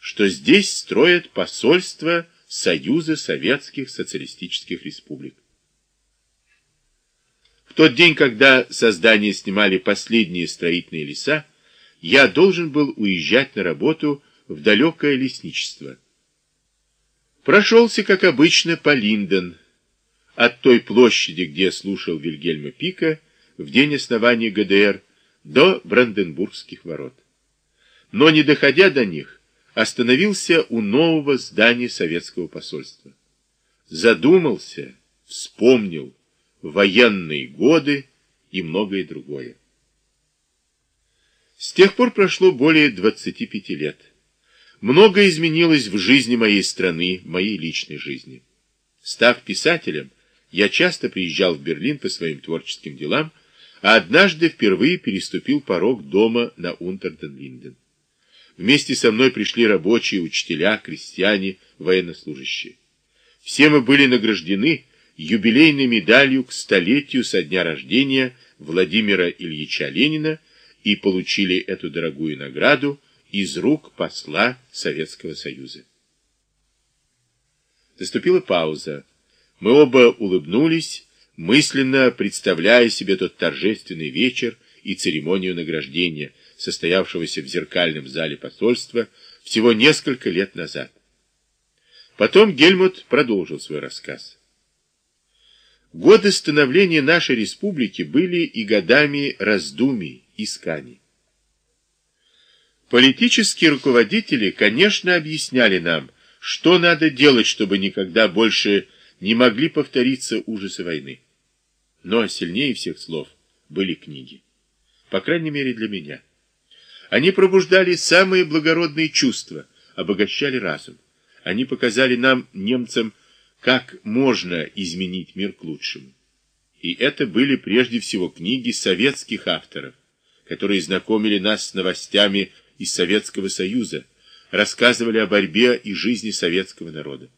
что здесь строят посольство Союза Советских Социалистических Республик. В тот день, когда со здания снимали последние строительные леса, я должен был уезжать на работу в далекое лесничество. Прошелся, как обычно, по Линден, от той площади, где слушал Вильгельма Пика в день основания ГДР, до Бранденбургских ворот. Но, не доходя до них, остановился у нового здания советского посольства. Задумался, вспомнил военные годы и многое другое. С тех пор прошло более 25 лет. Многое изменилось в жизни моей страны, моей личной жизни. Став писателем, я часто приезжал в Берлин по своим творческим делам, а однажды впервые переступил порог дома на Унтерден-Линден. Вместе со мной пришли рабочие, учителя, крестьяне, военнослужащие. Все мы были награждены юбилейной медалью к столетию со дня рождения Владимира Ильича Ленина и получили эту дорогую награду из рук посла Советского Союза. Наступила пауза. Мы оба улыбнулись, мысленно представляя себе тот торжественный вечер и церемонию награждения, состоявшегося в зеркальном зале посольства всего несколько лет назад. Потом Гельмут продолжил свой рассказ. Годы становления нашей республики были и годами раздумий, исканий. Политические руководители, конечно, объясняли нам, что надо делать, чтобы никогда больше не могли повториться ужасы войны. Но сильнее всех слов были книги. По крайней мере для меня. Они пробуждали самые благородные чувства, обогащали разум. Они показали нам, немцам, как можно изменить мир к лучшему. И это были прежде всего книги советских авторов, которые знакомили нас с новостями из Советского Союза, рассказывали о борьбе и жизни советского народа.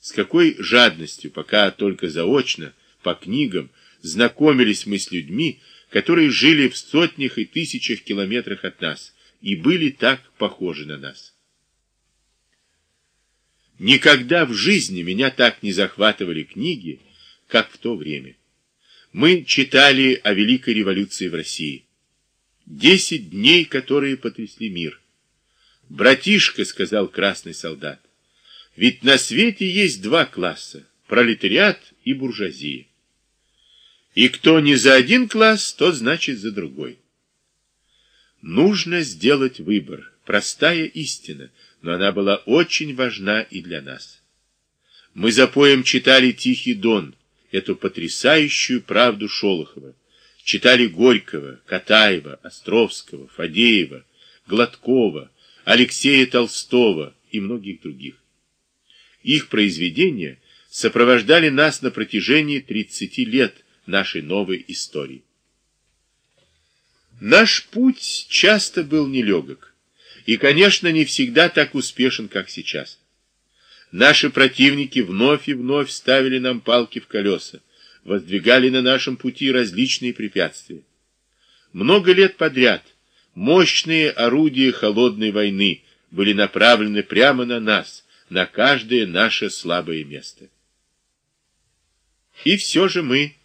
С какой жадностью, пока только заочно, по книгам знакомились мы с людьми, которые жили в сотнях и тысячах километрах от нас и были так похожи на нас. Никогда в жизни меня так не захватывали книги, как в то время. Мы читали о Великой революции в России. Десять дней, которые потрясли мир. «Братишка», — сказал красный солдат, — «ведь на свете есть два класса — пролетариат и буржуазия. И кто не за один класс, то значит за другой. Нужно сделать выбор. Простая истина, но она была очень важна и для нас. Мы за поем читали «Тихий дон», эту потрясающую правду Шолохова. Читали Горького, Катаева, Островского, Фадеева, Гладкова, Алексея Толстого и многих других. Их произведения сопровождали нас на протяжении 30 лет, нашей новой истории. Наш путь часто был нелегок и, конечно, не всегда так успешен, как сейчас. Наши противники вновь и вновь ставили нам палки в колеса, воздвигали на нашем пути различные препятствия. Много лет подряд мощные орудия холодной войны были направлены прямо на нас, на каждое наше слабое место. И все же мы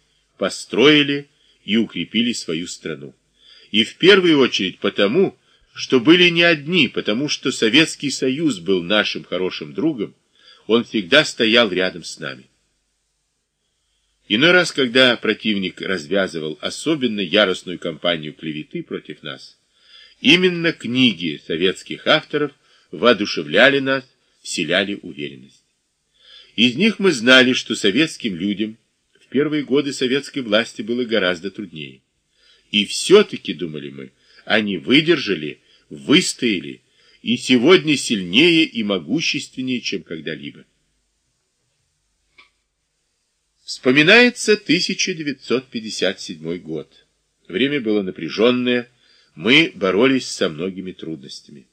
построили и укрепили свою страну. И в первую очередь потому, что были не одни, потому что Советский Союз был нашим хорошим другом, он всегда стоял рядом с нами. Иной раз, когда противник развязывал особенно яростную кампанию клеветы против нас, именно книги советских авторов воодушевляли нас, вселяли уверенность. Из них мы знали, что советским людям первые годы советской власти было гораздо труднее. И все-таки, думали мы, они выдержали, выстояли, и сегодня сильнее и могущественнее, чем когда-либо. Вспоминается 1957 год. Время было напряженное, мы боролись со многими трудностями.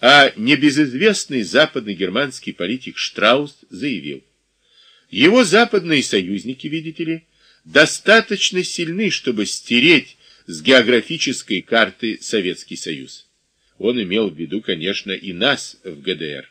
А небезызвестный западно-германский политик Штраус заявил, его западные союзники, видите ли, достаточно сильны, чтобы стереть с географической карты Советский Союз. Он имел в виду, конечно, и нас в ГДР.